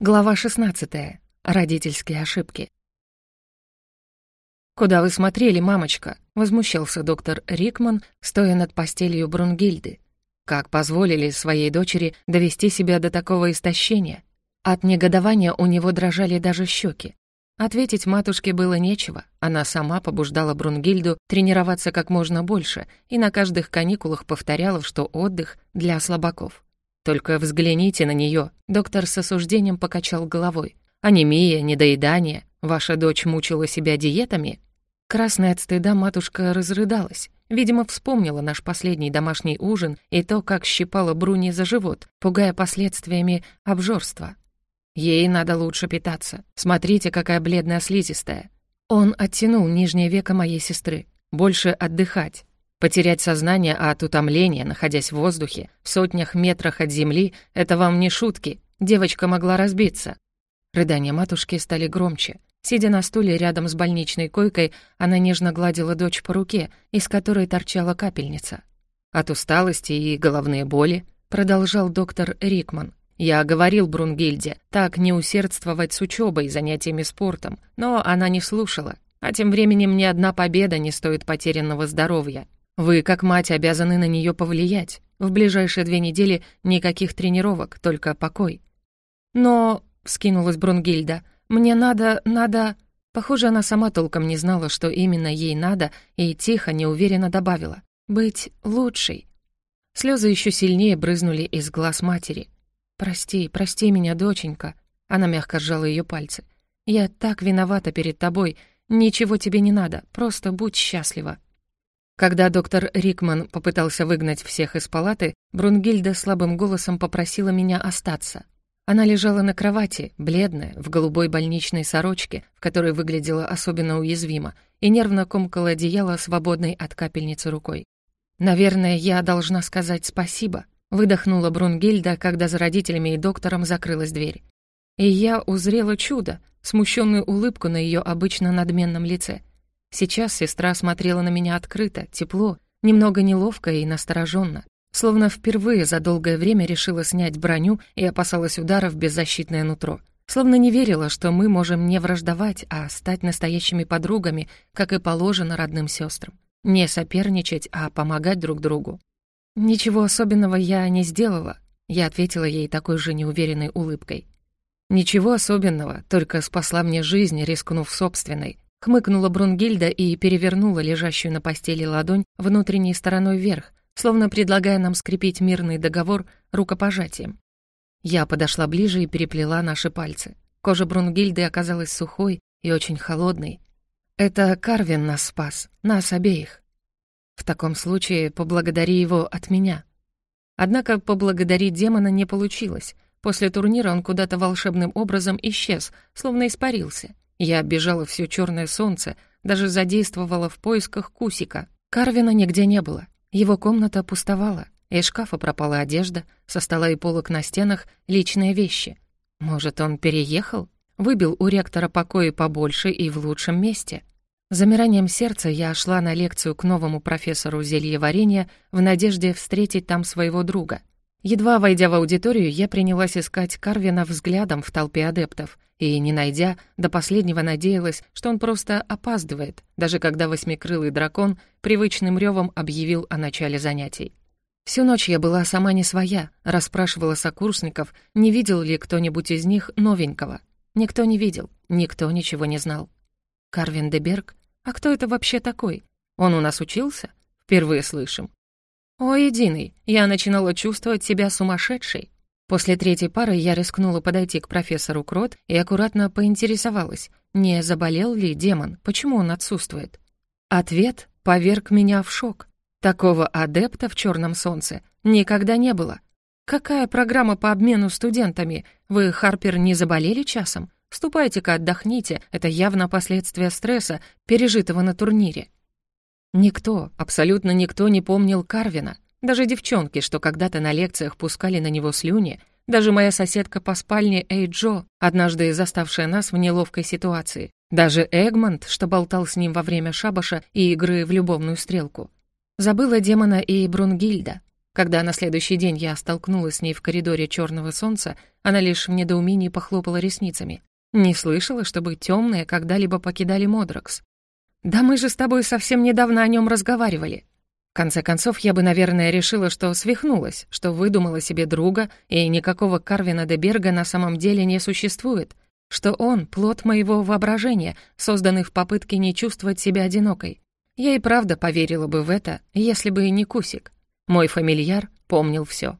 Глава 16. Родительские ошибки. «Куда вы смотрели, мамочка?» — возмущался доктор Рикман, стоя над постелью Брунгильды. «Как позволили своей дочери довести себя до такого истощения?» От негодования у него дрожали даже щеки. Ответить матушке было нечего. Она сама побуждала Брунгильду тренироваться как можно больше и на каждых каникулах повторяла, что отдых для слабаков. Только взгляните на нее. Доктор с осуждением покачал головой. Анемия, недоедание. Ваша дочь мучила себя диетами? Красная от стыда матушка разрыдалась. Видимо, вспомнила наш последний домашний ужин и то, как щипала Бруни за живот, пугая последствиями обжорства. Ей надо лучше питаться. Смотрите, какая бледная слизистая. Он оттянул нижнее веко моей сестры. Больше отдыхать. Потерять сознание от утомления, находясь в воздухе, в сотнях метрах от земли, это вам не шутки. Девочка могла разбиться. Рыдания матушки стали громче. Сидя на стуле рядом с больничной койкой, она нежно гладила дочь по руке, из которой торчала капельница. От усталости и головные боли, продолжал доктор Рикман. Я говорил Брунгильде, так не усердствовать с учебой и занятиями спортом, но она не слушала. А тем временем ни одна победа не стоит потерянного здоровья. Вы, как мать, обязаны на нее повлиять. В ближайшие две недели никаких тренировок, только покой». «Но...» — скинулась Брунгильда. «Мне надо... надо...» Похоже, она сама толком не знала, что именно ей надо, и тихо, неуверенно добавила. «Быть лучшей». Слезы еще сильнее брызнули из глаз матери. «Прости, прости меня, доченька». Она мягко сжала ее пальцы. «Я так виновата перед тобой. Ничего тебе не надо, просто будь счастлива». Когда доктор Рикман попытался выгнать всех из палаты, Брунгильда слабым голосом попросила меня остаться. Она лежала на кровати, бледная, в голубой больничной сорочке, в которой выглядела особенно уязвимо, и нервно комкала одеяло свободной от капельницы рукой. «Наверное, я должна сказать спасибо», — выдохнула Брунгильда, когда за родителями и доктором закрылась дверь. И я узрела чудо, смущенную улыбку на ее обычно надменном лице — Сейчас сестра смотрела на меня открыто, тепло, немного неловко и настороженно, словно впервые за долгое время решила снять броню и опасалась ударов в беззащитное нутро. Словно не верила, что мы можем не враждовать, а стать настоящими подругами, как и положено родным сестрам. Не соперничать, а помогать друг другу. «Ничего особенного я не сделала», — я ответила ей такой же неуверенной улыбкой. «Ничего особенного, только спасла мне жизнь, рискнув собственной», Хмыкнула Брунгильда и перевернула лежащую на постели ладонь внутренней стороной вверх, словно предлагая нам скрепить мирный договор рукопожатием. Я подошла ближе и переплела наши пальцы. Кожа Брунгильды оказалась сухой и очень холодной. Это Карвин нас спас, нас обеих. В таком случае поблагодари его от меня. Однако поблагодарить демона не получилось. После турнира он куда-то волшебным образом исчез, словно испарился. Я оббежала все черное солнце, даже задействовала в поисках Кусика. Карвина нигде не было. Его комната пустовала. Из шкафа пропала одежда, со стола и полок на стенах личные вещи. Может, он переехал? Выбил у ректора покои побольше и в лучшем месте. Замиранием сердца я шла на лекцию к новому профессору зельеварения в надежде встретить там своего друга. Едва войдя в аудиторию, я принялась искать Карвина взглядом в толпе адептов, и, не найдя, до последнего надеялась, что он просто опаздывает, даже когда восьмикрылый дракон привычным ревом объявил о начале занятий. Всю ночь я была сама не своя, расспрашивала сокурсников, не видел ли кто-нибудь из них новенького. Никто не видел, никто ничего не знал. Карвин де Берг? А кто это вообще такой? Он у нас учился? Впервые слышим. О, единый, я начинала чувствовать себя сумасшедшей. После третьей пары я рискнула подойти к профессору Крот и аккуратно поинтересовалась, не заболел ли демон, почему он отсутствует. Ответ поверг меня в шок. Такого адепта в черном солнце никогда не было. Какая программа по обмену студентами? Вы, Харпер, не заболели часом? Ступайте-ка отдохните, это явно последствия стресса, пережитого на турнире. Никто, абсолютно никто не помнил Карвина. Даже девчонки, что когда-то на лекциях пускали на него слюни, даже моя соседка по спальне Эй Джо, однажды заставшая нас в неловкой ситуации, даже Эгмонт, что болтал с ним во время шабаша и игры в любовную стрелку. Забыла демона и Брунгильда. Когда на следующий день я столкнулась с ней в коридоре черного солнца, она лишь в недоумении похлопала ресницами. Не слышала, чтобы темные когда-либо покидали Модрокс. «Да мы же с тобой совсем недавно о нем разговаривали». В конце концов, я бы, наверное, решила, что свихнулась, что выдумала себе друга, и никакого Карвина де Берга на самом деле не существует, что он — плод моего воображения, созданный в попытке не чувствовать себя одинокой. Я и правда поверила бы в это, если бы не Кусик. Мой фамильяр помнил все.